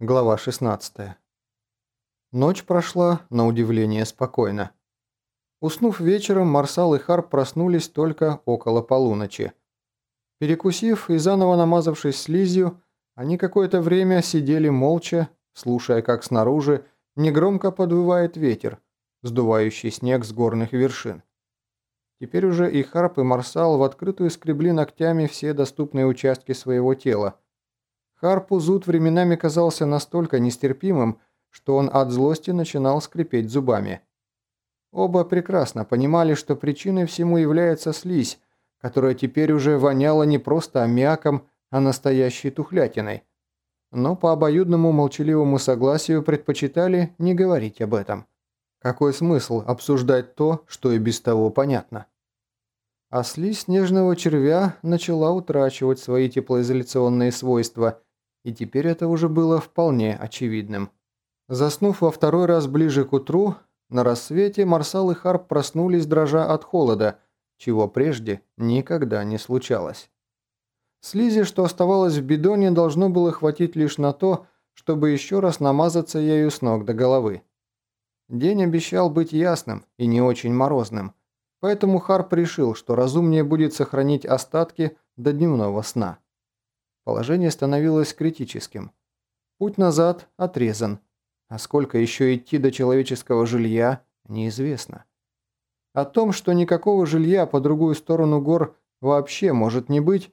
Глава 16. Ночь прошла, на удивление, спокойно. Уснув вечером, Марсал и Харп проснулись только около полуночи. Перекусив и заново намазавшись слизью, они какое-то время сидели молча, слушая, как снаружи негромко подвывает ветер, сдувающий снег с горных вершин. Теперь уже и Харп, и Марсал в открытую скребли ногтями все доступные участки своего тела – Харпу зуд временами казался настолько нестерпимым, что он от злости начинал скрипеть зубами. Оба прекрасно понимали, что причиной всему является слизь, которая теперь уже воняла не просто аммиаком, а настоящей тухлятиной. Но по обоюдному молчаливому согласию предпочитали не говорить об этом. Какой смысл обсуждать то, что и без того понятно? А слизь снежного червя начала утрачивать свои теплоизоляционные свойства – и теперь это уже было вполне очевидным. Заснув во второй раз ближе к утру, на рассвете Марсал и Харп проснулись дрожа от холода, чего прежде никогда не случалось. Слизи, что оставалось в бидоне, должно было хватить лишь на то, чтобы еще раз намазаться ею с ног до головы. День обещал быть ясным и не очень морозным, поэтому Харп решил, что разумнее будет сохранить остатки до дневного сна. Положение становилось критическим. Путь назад отрезан, а сколько еще идти до человеческого жилья, неизвестно. О том, что никакого жилья по другую сторону гор вообще может не быть,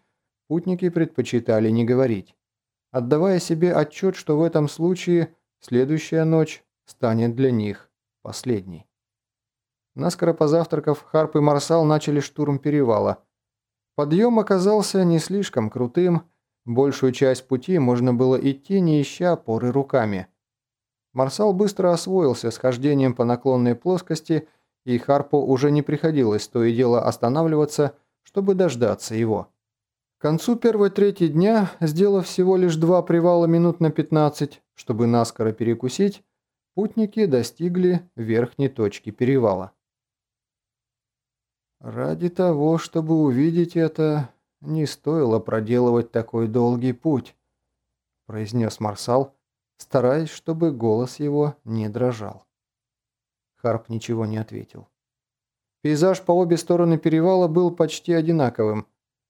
путники предпочитали не говорить, отдавая себе отчет, что в этом случае следующая ночь станет для них последней. Наскоро позавтракав, Харп и Марсал начали штурм перевала. Подъем оказался не слишком крутым, Большую часть пути можно было идти, не ища опоры руками. Марсал быстро освоился с хождением по наклонной плоскости, и Харпу уже не приходилось то и дело останавливаться, чтобы дождаться его. К концу первой трети дня, сделав всего лишь два привала минут на 15, чтобы наскоро перекусить, путники достигли верхней точки перевала. Ради того, чтобы увидеть это, не стоило проделывать такой долгий путь», – произнес Марсал, стараясь, чтобы голос его не дрожал. Харп ничего не ответил. Пейзаж по обе стороны перевала был почти одинаковым.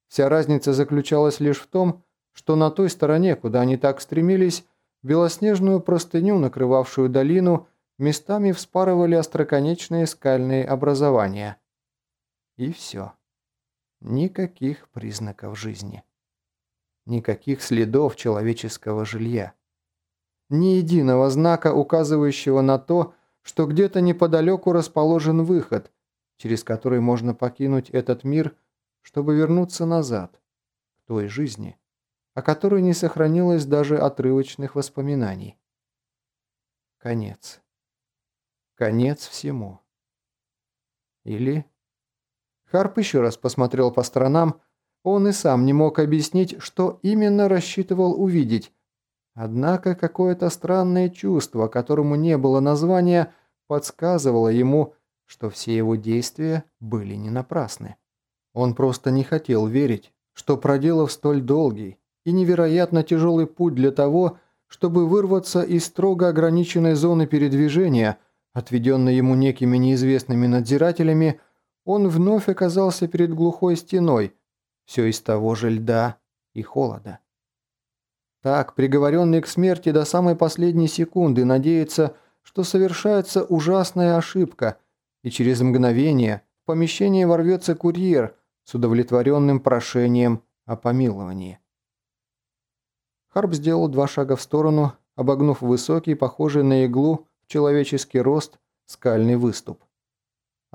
Вся разница заключалась лишь в том, что на той стороне, куда они так стремились, белоснежную простыню, накрывавшую долину, местами вспарывали остроконечные скальные образования. И все. Никаких признаков жизни. Никаких следов человеческого жилья. Ни единого знака, указывающего на то, что где-то неподалеку расположен выход, через который можно покинуть этот мир, чтобы вернуться назад, к той жизни, о которой не сохранилось даже отрывочных воспоминаний. Конец. Конец всему. Или Харп еще раз посмотрел по сторонам. Он и сам не мог объяснить, что именно рассчитывал увидеть. Однако какое-то странное чувство, которому не было названия, подсказывало ему, что все его действия были не напрасны. Он просто не хотел верить, что проделав столь долгий и невероятно тяжелый путь для того, чтобы вырваться из строго ограниченной зоны передвижения, отведенной ему некими неизвестными надзирателями, он вновь оказался перед глухой стеной, все из того же льда и холода. Так, приговоренный к смерти до самой последней секунды надеется, что совершается ужасная ошибка, и через мгновение в помещение ворвется курьер с удовлетворенным прошением о помиловании. Харп сделал два шага в сторону, обогнув высокий, похожий на иглу в человеческий рост, скальный выступ.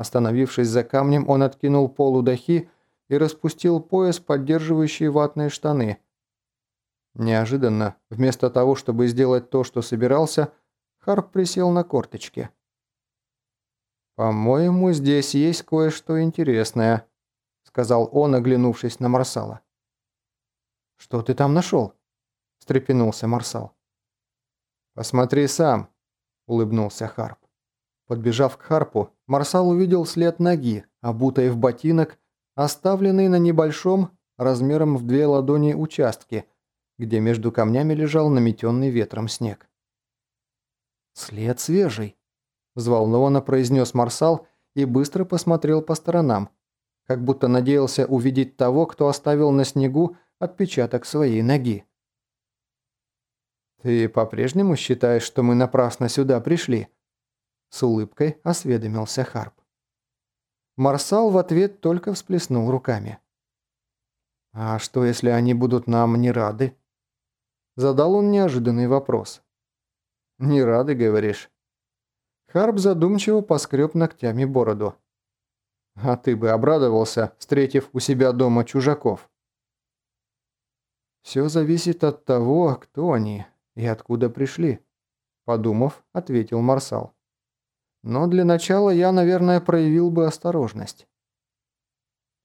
Остановившись за камнем, он откинул полу дахи и распустил пояс, поддерживающий ватные штаны. Неожиданно, вместо того, чтобы сделать то, что собирался, Харп присел на корточки. «По-моему, здесь есть кое-что интересное», — сказал он, оглянувшись на Марсала. «Что ты там нашел?» — встрепенулся Марсал. «Посмотри сам», — улыбнулся Харп. Подбежав к Харпу, Марсал увидел след ноги, обутой в ботинок, оставленный на небольшом, размером в две ладони участке, где между камнями лежал наметенный ветром снег. «След свежий», – взволнованно произнес Марсал и быстро посмотрел по сторонам, как будто надеялся увидеть того, кто оставил на снегу отпечаток своей ноги. «Ты по-прежнему считаешь, что мы напрасно сюда пришли?» С улыбкой осведомился Харп. Марсал в ответ только всплеснул руками. «А что, если они будут нам не рады?» Задал он неожиданный вопрос. «Не рады, говоришь?» Харп задумчиво поскреб ногтями бороду. «А ты бы обрадовался, встретив у себя дома чужаков?» «Все зависит от того, кто они и откуда пришли», – подумав, ответил Марсал. «Но для начала я, наверное, проявил бы осторожность».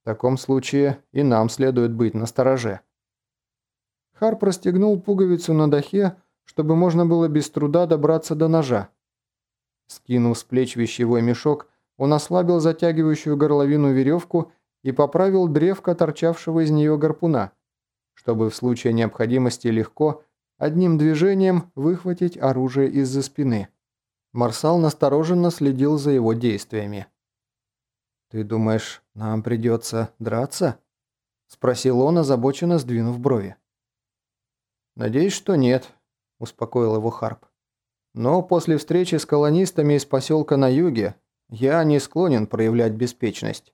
В таком случае и нам следует быть настороже. Хар простегнул пуговицу на дахе, чтобы можно было без труда добраться до ножа. Скинув с плеч вещевой мешок, он ослабил затягивающую горловину веревку и поправил древко торчавшего из нее гарпуна, чтобы в случае необходимости легко, одним движением, выхватить оружие из-за спины. Марсал настороженно следил за его действиями. «Ты думаешь, нам придется драться?» – спросил он, озабоченно сдвинув брови. «Надеюсь, что нет», – успокоил его Харп. «Но после встречи с колонистами из поселка на юге я не склонен проявлять беспечность».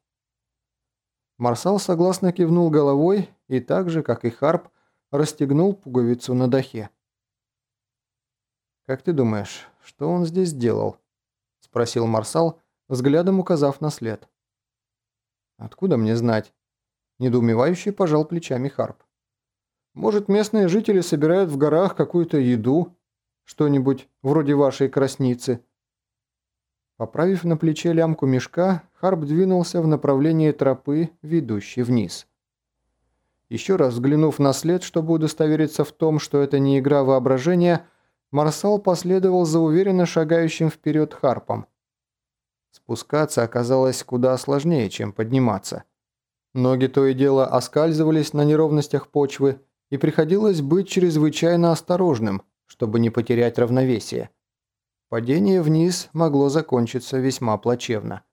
Марсал согласно кивнул головой и так же, как и Харп, расстегнул пуговицу на дахе. «Как ты думаешь, что он здесь делал?» – спросил Марсал, взглядом указав на след. «Откуда мне знать?» – недоумевающий пожал плечами Харп. «Может, местные жители собирают в горах какую-то еду, что-нибудь вроде вашей красницы?» Поправив на плече лямку мешка, Харп двинулся в направлении тропы, ведущей вниз. Еще раз взглянув на след, чтобы удостовериться в том, что это не игра воображения, Марсал последовал за уверенно шагающим вперед Харпом. Спускаться оказалось куда сложнее, чем подниматься. Ноги то и дело оскальзывались на неровностях почвы, и приходилось быть чрезвычайно осторожным, чтобы не потерять равновесие. Падение вниз могло закончиться весьма плачевно.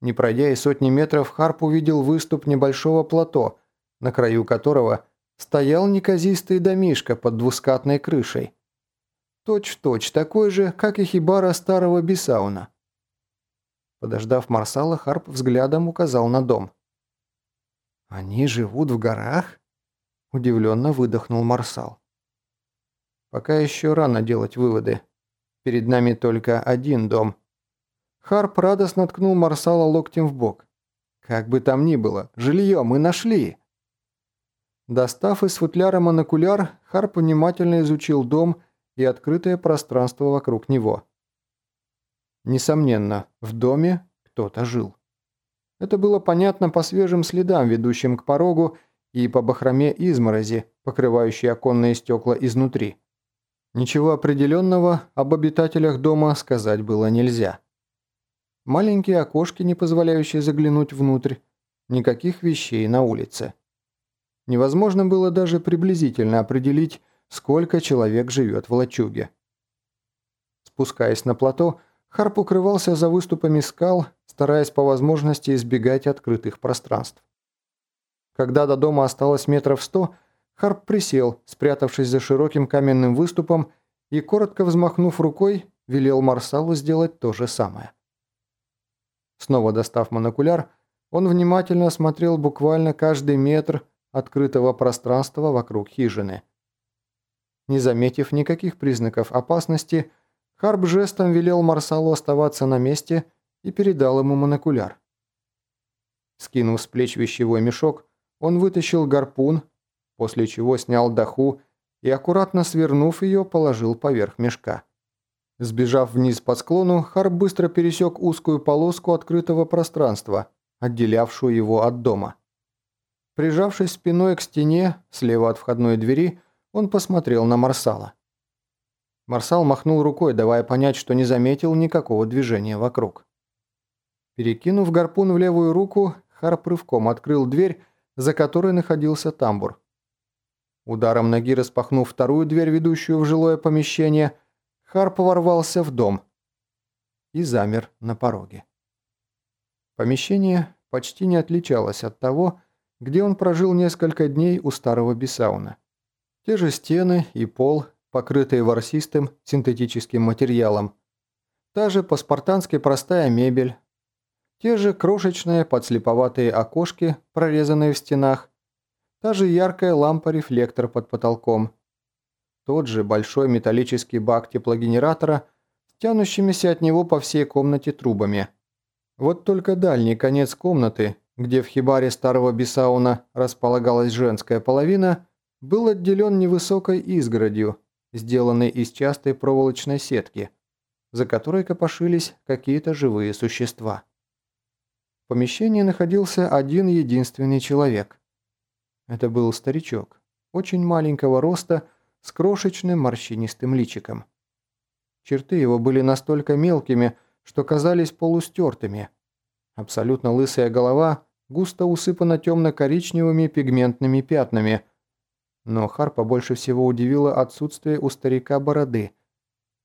Не пройдя и сотни метров, Харп увидел выступ небольшого плато, на краю которого стоял неказистый домишко под двускатной крышей. Точь-в-точь -точь такой же, как и хибара старого Бисауна. Подождав Марсала, Харп взглядом указал на дом. «Они живут в горах?» – удивленно выдохнул Марсал. «Пока еще рано делать выводы. Перед нами только один дом». Харп радостно ткнул Марсала локтем в бок. «Как бы там ни было, жилье мы нашли!» Достав из футляра монокуляр, Харп внимательно изучил дом и открытое пространство вокруг него. Несомненно, в доме кто-то жил. Это было понятно по свежим следам, ведущим к порогу, и по бахроме изморози, покрывающей оконные стекла изнутри. Ничего определенного об обитателях дома сказать было нельзя. Маленькие окошки, не позволяющие заглянуть внутрь, никаких вещей на улице. Невозможно было даже приблизительно определить, сколько человек живет в лачуге. Спускаясь на плато, Харп укрывался за выступами скал, стараясь по возможности избегать открытых пространств. Когда до дома осталось метров сто, Харп присел, спрятавшись за широким каменным выступом, и, коротко взмахнув рукой, велел Марсалу сделать то же самое. Снова достав монокуляр, он внимательно осмотрел буквально каждый метр открытого пространства вокруг хижины. Не заметив никаких признаков опасности, Харп жестом велел Марсалу оставаться на месте и передал ему монокуляр. Скинув с плеч вещевой мешок, он вытащил гарпун, после чего снял даху и, аккуратно свернув ее, положил поверх мешка. Сбежав вниз по склону, Харп быстро пересек узкую полоску открытого пространства, отделявшую его от дома. Прижавшись спиной к стене, слева от входной двери, он посмотрел на Марсала. Марсал махнул рукой, давая понять, что не заметил никакого движения вокруг. Перекинув гарпун в левую руку, Харп рывком открыл дверь, за которой находился тамбур. Ударом ноги распахнув вторую дверь, ведущую в жилое помещение, Харп ворвался в дом и замер на пороге. Помещение почти не отличалось от того, где он прожил несколько дней у старого Бесауна. Те же стены и пол, покрытые ворсистым синтетическим материалом. Та же по-спартански простая мебель. Те же крошечные подслеповатые окошки, прорезанные в стенах. Та же яркая лампа-рефлектор под потолком. Тот же большой металлический бак теплогенератора тянущимися от него по всей комнате трубами. Вот только дальний конец комнаты, где в хибаре старого Бесауна располагалась женская половина, был отделен невысокой изгородью, сделанной из частой проволочной сетки, за которой копошились какие-то живые существа. В помещении находился один единственный человек. Это был старичок, очень маленького роста, с крошечным морщинистым личиком. Черты его были настолько мелкими, что казались полустертыми. Абсолютно лысая голова густо усыпана темно-коричневыми пигментными пятнами. Но Харпа больше всего удивило отсутствие у старика бороды.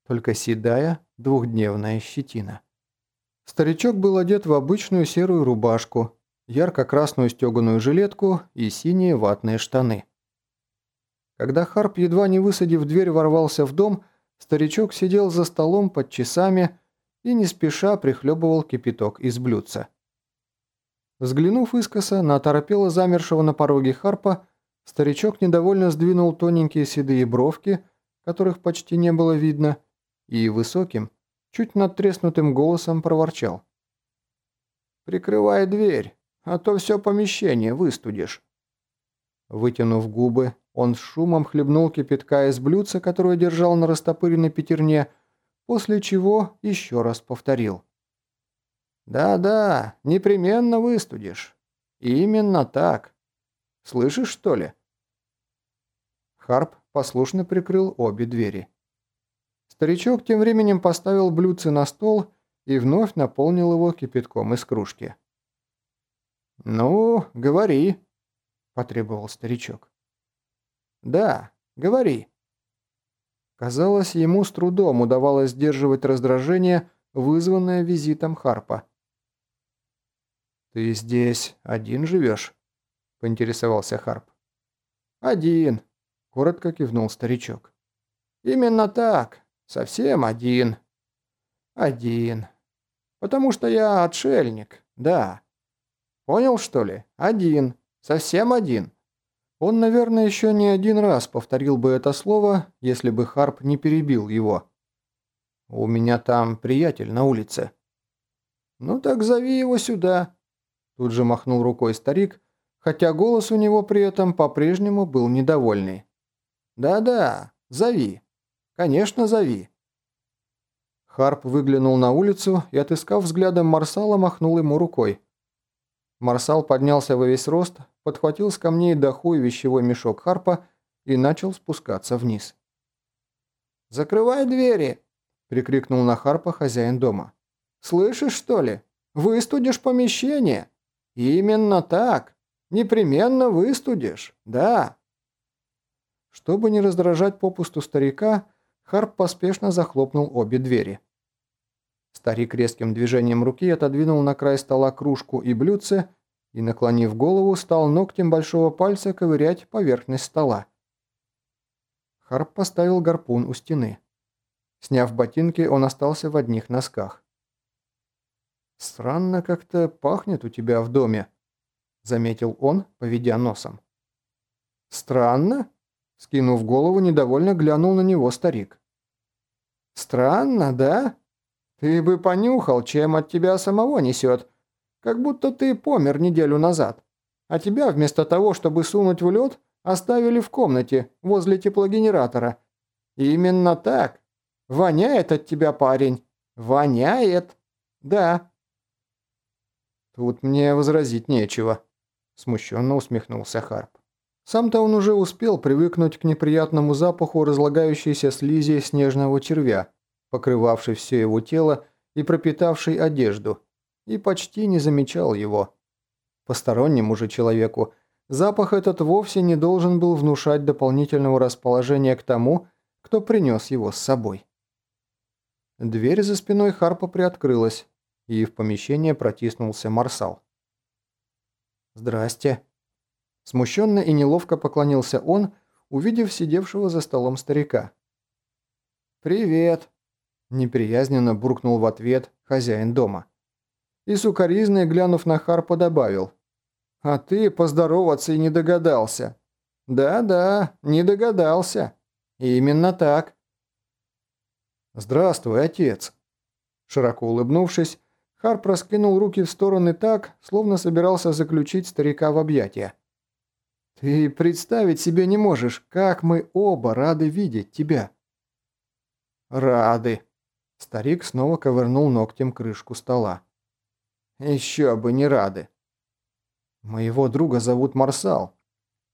Только седая двухдневная щетина. Старичок был одет в обычную серую рубашку, ярко-красную стеганую жилетку и синие ватные штаны. Когда Харп, едва не высадив дверь, ворвался в дом, старичок сидел за столом под часами и не спеша прихлебывал кипяток из блюдца. Взглянув искоса на оторопело замершего на пороге Харпа, старичок недовольно сдвинул тоненькие седые бровки, которых почти не было видно, и высоким, чуть надтреснутым голосом проворчал. «Прикрывай дверь, а то все помещение выстудишь». Вытянув губы, он с шумом хлебнул кипятка из блюдца, которое держал на растопыренной пятерне, после чего еще раз повторил. «Да-да, непременно выстудишь. Именно так. Слышишь, что ли?» Харп послушно прикрыл обе двери. Старичок тем временем поставил блюдце на стол и вновь наполнил его кипятком из кружки. «Ну, говори», – потребовал старичок. «Да, говори». Казалось, ему с трудом удавалось сдерживать раздражение, вызванное визитом Харпа. «Ты здесь один живешь?» – поинтересовался Харп. «Один», – коротко кивнул старичок. «Именно так. Совсем один. Один. Потому что я отшельник, да. Понял, что ли? Один. Совсем один». Он, наверное, еще не один раз повторил бы это слово, если бы Харп не перебил его. «У меня там приятель на улице». «Ну так зови его сюда», Тут же махнул рукой старик, хотя голос у него при этом по-прежнему был недовольный. «Да-да, зови. Конечно, зови». Харп выглянул на улицу и, отыскав взглядом Марсала, махнул ему рукой. Марсал поднялся во весь рост, подхватил с камней доху и вещевой мешок Харпа и начал спускаться вниз. «Закрывай двери!» – прикрикнул на Харпа хозяин дома. «Слышишь, что ли? Выстудишь помещение!» «Именно так. Непременно выстудишь, да». Чтобы не раздражать попусту старика, Харп поспешно захлопнул обе двери. Старик резким движением руки отодвинул на край стола кружку и блюдце и, наклонив голову, стал ногтем большого пальца ковырять поверхность стола. Харп поставил гарпун у стены. Сняв ботинки, он остался в одних носках. «Странно как-то пахнет у тебя в доме», — заметил он, поведя носом. «Странно?» — скинув голову, недовольно глянул на него старик. «Странно, да? Ты бы понюхал, чем от тебя самого несет. Как будто ты помер неделю назад, а тебя вместо того, чтобы сунуть в лед, оставили в комнате возле теплогенератора. Именно так. Воняет от тебя, парень. Воняет. Да». «Тут мне возразить нечего», – смущенно усмехнулся Харп. Сам-то он уже успел привыкнуть к неприятному запаху разлагающейся слизи снежного червя, покрывавшей все его тело и пропитавшей одежду, и почти не замечал его. Постороннему же человеку запах этот вовсе не должен был внушать дополнительного расположения к тому, кто принес его с собой. Дверь за спиной Харпа приоткрылась, и в помещение протиснулся Марсал. «Здрасте». Смущенно и неловко поклонился он, увидев сидевшего за столом старика. «Привет», – неприязненно буркнул в ответ хозяин дома. И сукоризной, глянув на Харпа, добавил. «А ты поздороваться и не догадался». «Да-да, не догадался. Именно так». «Здравствуй, отец». Широко улыбнувшись, Харп раскинул руки в стороны так, словно собирался заключить старика в объятия. «Ты представить себе не можешь, как мы оба рады видеть тебя». «Рады». Старик снова ковырнул ногтем крышку стола. «Еще бы не рады». «Моего друга зовут Марсал».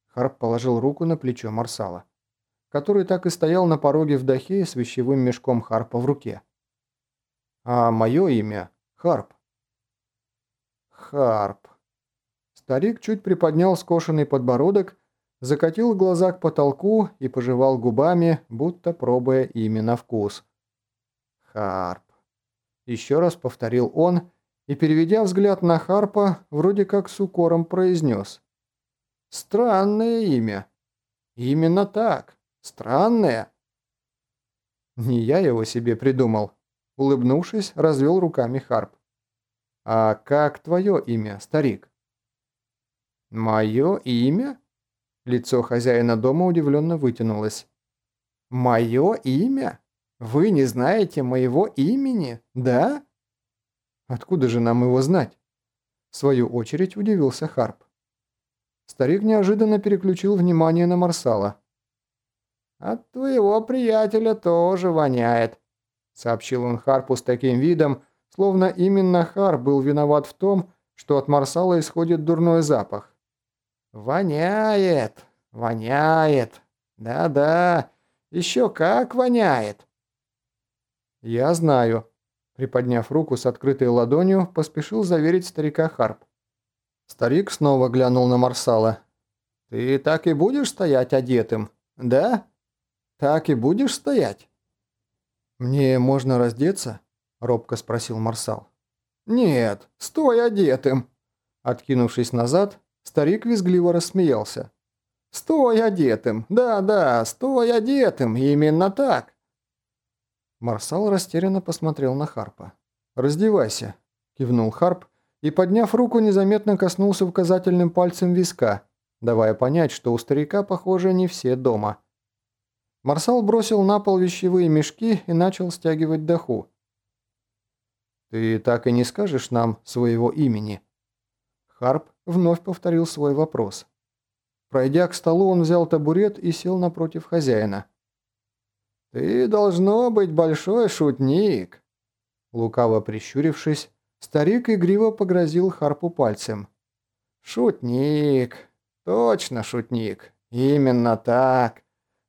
Харп положил руку на плечо Марсала, который так и стоял на пороге в дахе с вещевым мешком Харпа в руке. «А мое имя Харп». «Харп». Старик чуть приподнял скошенный подбородок, закатил глаза к потолку и пожевал губами, будто пробуя имя на вкус. «Харп». Еще раз повторил он и, переведя взгляд на Харпа, вроде как с укором произнес. «Странное имя. Именно так. Странное». «Не я его себе придумал», — улыбнувшись, развел руками Харп. «А как твое имя, старик?» «Мое имя?» Лицо хозяина дома удивленно вытянулось. «Мое имя? Вы не знаете моего имени, да?» «Откуда же нам его знать?» В свою очередь удивился Харп. Старик неожиданно переключил внимание на Марсала. «От твоего приятеля тоже воняет», — сообщил он Харпу с таким видом, словно именно Харп был виноват в том, что от Марсала исходит дурной запах. «Воняет! Воняет! Да-да! Еще как воняет!» «Я знаю», — приподняв руку с открытой ладонью, поспешил заверить старика Харп. Старик снова глянул на Марсала. «Ты так и будешь стоять одетым, да? Так и будешь стоять?» «Мне можно раздеться?» — робко спросил Марсал. «Нет, стой одетым!» Откинувшись назад, Старик визгливо рассмеялся. «Стой одетым! Да-да, стой одетым! Именно так!» Марсал растерянно посмотрел на Харпа. «Раздевайся!» – кивнул Харп и, подняв руку, незаметно коснулся указательным пальцем виска, давая понять, что у старика, похоже, не все дома. Марсал бросил на пол вещевые мешки и начал стягивать доху. «Ты так и не скажешь нам своего имени?» Харп вновь повторил свой вопрос. Пройдя к столу, он взял табурет и сел напротив хозяина. «Ты должно быть большой шутник!» Лукаво прищурившись, старик игриво погрозил Харпу пальцем. «Шутник! Точно шутник! Именно так!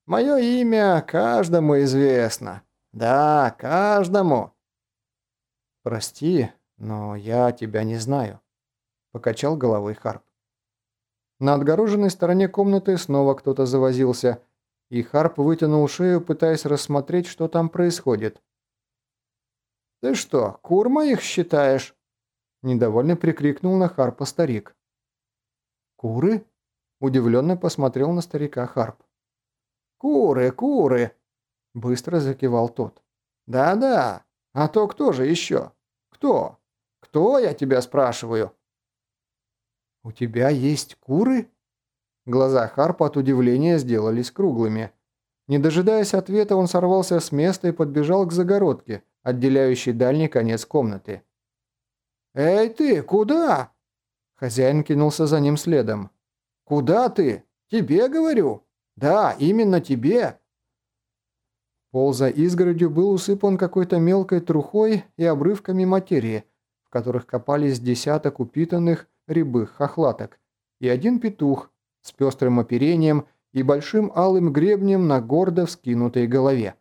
Мое имя каждому известно! Да, каждому!» «Прости, но я тебя не знаю», покачал головой Харп. На отгороженной стороне комнаты снова кто-то завозился, и Харп вытянул шею, пытаясь рассмотреть, что там происходит. «Ты что, кур моих считаешь?» Недовольно прикрикнул на Харпа старик. «Куры?» Удивленно посмотрел на старика Харп. «Куры, куры!» Быстро закивал тот. «Да-да, а то кто же еще? Кто? Кто, я тебя спрашиваю?» «У тебя есть куры?» Глаза Харпа от удивления сделались круглыми. Не дожидаясь ответа, он сорвался с места и подбежал к загородке, отделяющей дальний конец комнаты. «Эй ты, куда?» Хозяин кинулся за ним следом. «Куда ты? Тебе, говорю?» «Да, именно тебе!» Пол за изгородью был усыпан какой-то мелкой трухой и обрывками материи, в которых копались десяток упитанных, рябых хохлаток, и один петух с пестрым оперением и большим алым гребнем на гордо вскинутой голове.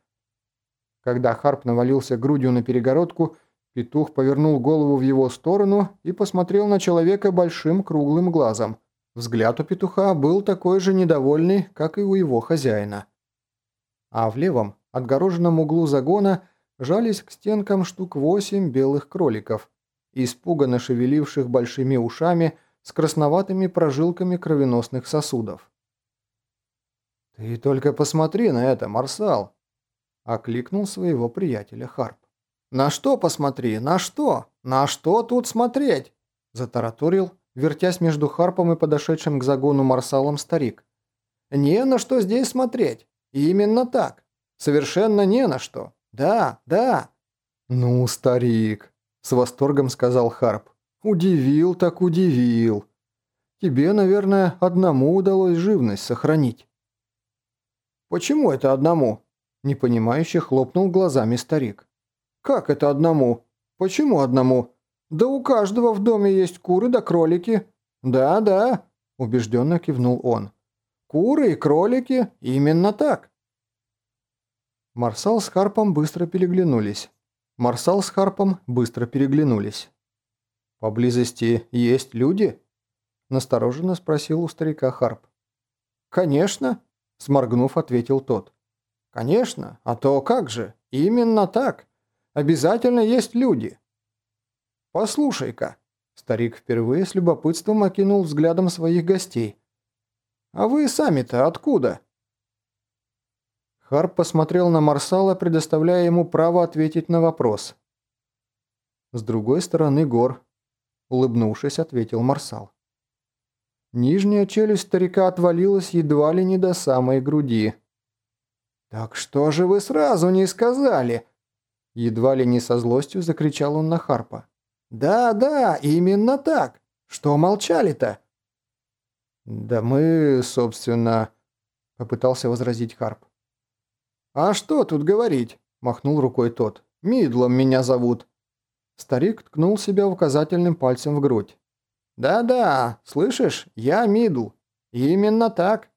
Когда Харп навалился грудью на перегородку, петух повернул голову в его сторону и посмотрел на человека большим круглым глазом, Взгляд у петуха был такой же недовольный, как и у его хозяина. А в левом, отгороженном углу загона, жались к стенкам штук восемь белых кроликов, испуганно шевеливших большими ушами с красноватыми прожилками кровеносных сосудов. «Ты только посмотри на это, Марсал!» – окликнул своего приятеля Харп. «На что посмотри? На что? На что тут смотреть?» – затараторил, вертясь между Харпом и подошедшим к загону Марсалом старик. «Не на что здесь смотреть. Именно так. Совершенно не на что. Да, да». «Ну, старик», – с восторгом сказал Харп. «Удивил так удивил. Тебе, наверное, одному удалось живность сохранить». «Почему это одному?» – непонимающе хлопнул глазами старик. «Как это одному? Почему одному? Да у каждого в доме есть куры да кролики». «Да, да», – убежденно кивнул он. «Куры и кролики, именно так». Марсал с Харпом быстро переглянулись. Марсал с Харпом быстро переглянулись. «Поблизости есть люди?» – настороженно спросил у старика Харп. «Конечно», Сморгнув, ответил тот. «Конечно, а то как же? Именно так. Обязательно есть люди». «Послушай-ка», – старик впервые с любопытством окинул взглядом своих гостей. «А вы сами-то откуда?» Харп посмотрел на Марсала, предоставляя ему право ответить на вопрос. «С другой стороны гор», – улыбнувшись, ответил Марсал. Нижняя челюсть старика отвалилась едва ли не до самой груди. «Так что же вы сразу не сказали?» Едва ли не со злостью закричал он на Харпа. «Да, да, именно так. Что молчали-то?» «Да мы, собственно...» — попытался возразить Харп. «А что тут говорить?» — махнул рукой тот. «Мидлом меня зовут». Старик ткнул себя указательным пальцем в грудь. «Да-да, слышишь, я Мидл. Именно так».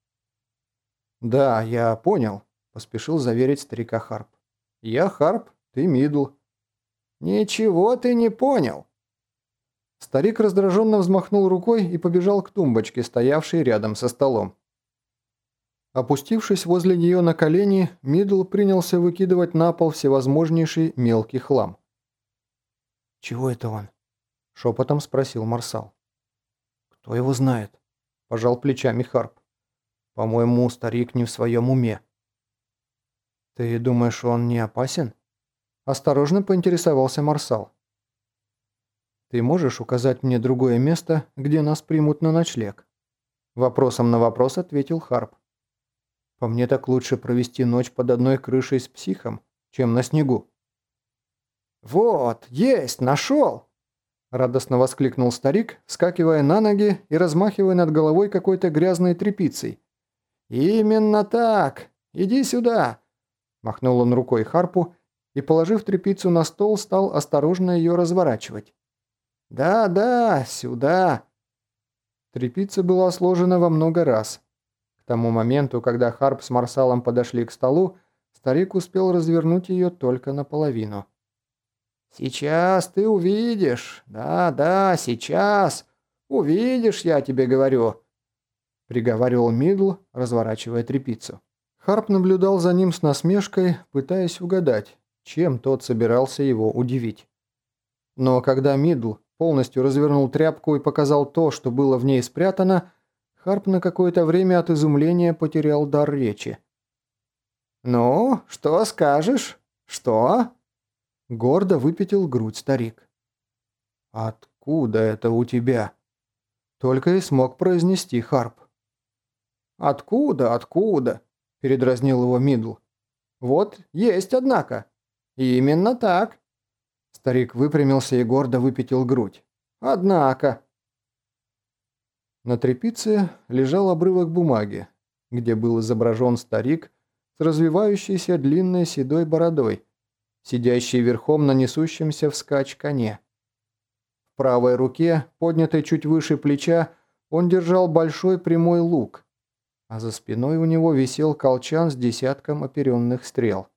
«Да, я понял», – поспешил заверить старика Харп. «Я Харп, ты Мидл». «Ничего ты не понял». Старик раздраженно взмахнул рукой и побежал к тумбочке, стоявшей рядом со столом. Опустившись возле нее на колени, Мидл принялся выкидывать на пол всевозможнейший мелкий хлам. «Чего это он?» – шепотом спросил Марсал. «Кто его знает?» – пожал плечами Харп. «По-моему, старик не в своем уме». «Ты думаешь, он не опасен?» Осторожно поинтересовался Марсал. «Ты можешь указать мне другое место, где нас примут на ночлег?» Вопросом на вопрос ответил Харп. «По мне так лучше провести ночь под одной крышей с психом, чем на снегу». «Вот, есть, нашел!» Радостно воскликнул старик, скакивая на ноги и размахивая над головой какой-то грязной тряпицей. «Именно так! Иди сюда!» Махнул он рукой Харпу и, положив тряпицу на стол, стал осторожно ее разворачивать. «Да-да, сюда!» Тряпица была сложена во много раз. К тому моменту, когда Харп с Марсалом подошли к столу, старик успел развернуть ее только наполовину. «Сейчас ты увидишь. Да-да, сейчас. Увидишь, я тебе говорю», — приговаривал Мидл, разворачивая тряпицу. Харп наблюдал за ним с насмешкой, пытаясь угадать, чем тот собирался его удивить. Но когда Мидл полностью развернул тряпку и показал то, что было в ней спрятано, Харп на какое-то время от изумления потерял дар речи. «Ну, что скажешь? Что?» Гордо выпятил грудь старик. «Откуда это у тебя?» Только и смог произнести Харп. «Откуда, откуда?» – передразнил его Мидл. «Вот, есть, однако. Именно так». Старик выпрямился и гордо выпятил грудь. «Однако». На тряпице лежал обрывок бумаги, где был изображен старик с развивающейся длинной седой бородой, сидящий верхом на несущемся вскачь коне. В правой руке, поднятой чуть выше плеча, он держал большой прямой лук, а за спиной у него висел колчан с десятком оперенных стрел.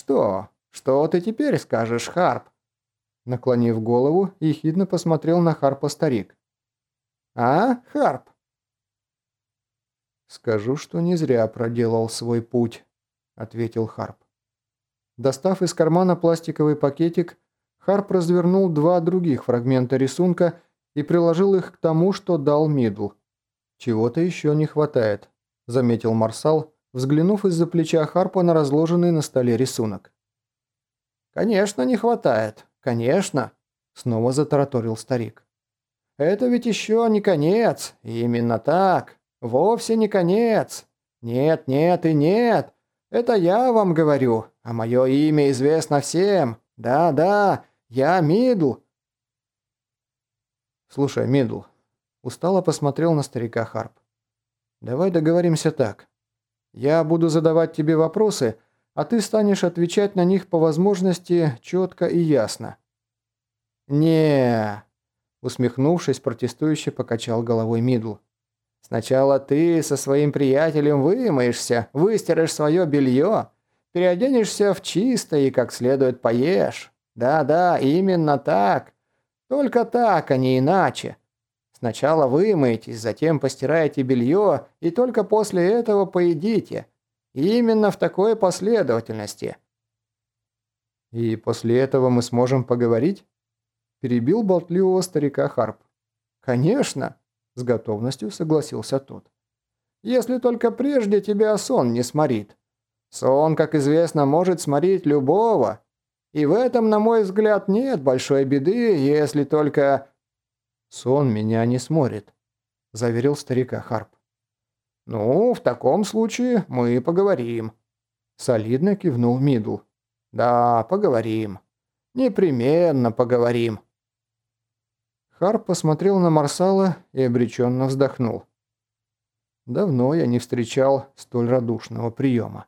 «Что? Что ты теперь скажешь, Харп?» Наклонив голову, ехидно посмотрел на Харпа старик. А, Харп?» «Скажу, что не зря проделал свой путь», — ответил Харп. Достав из кармана пластиковый пакетик, Харп развернул два других фрагмента рисунка и приложил их к тому, что дал Мидл. «Чего-то еще не хватает», — заметил Марсал, взглянув из-за плеча Харпа на разложенный на столе рисунок. «Конечно, не хватает. Конечно», — снова затараторил старик. «Это ведь еще не конец. Именно так. Вовсе не конец. Нет, нет и нет. Это я вам говорю, а мое имя известно всем. Да-да, я Мидл». «Слушай, Мидл», — устало посмотрел на старика Харп. «Давай договоримся так. Я буду задавать тебе вопросы, а ты станешь отвечать на них по возможности четко и ясно. не усмехнувшись, протестующе покачал головой Мидл. «Сначала ты со своим приятелем вымоешься, выстиришь свое белье, переоденешься в чистое и как следует поешь. Да-да, именно так. Только так, а не иначе. Сначала вымоетесь, затем постираете белье, и только после этого поедите. именно в такой последовательности. «И после этого мы сможем поговорить?» Перебил болтливого старика Харп. «Конечно!» – с готовностью согласился тот. «Если только прежде тебя сон не сморит. Сон, как известно, может сморить любого. И в этом, на мой взгляд, нет большой беды, если только «Сон меня не сморит», – заверил старика Харп. «Ну, в таком случае мы поговорим», – солидно кивнул Мидл. «Да, поговорим. Непременно поговорим». Харп посмотрел на Марсала и обреченно вздохнул. Давно я не встречал столь радушного приема.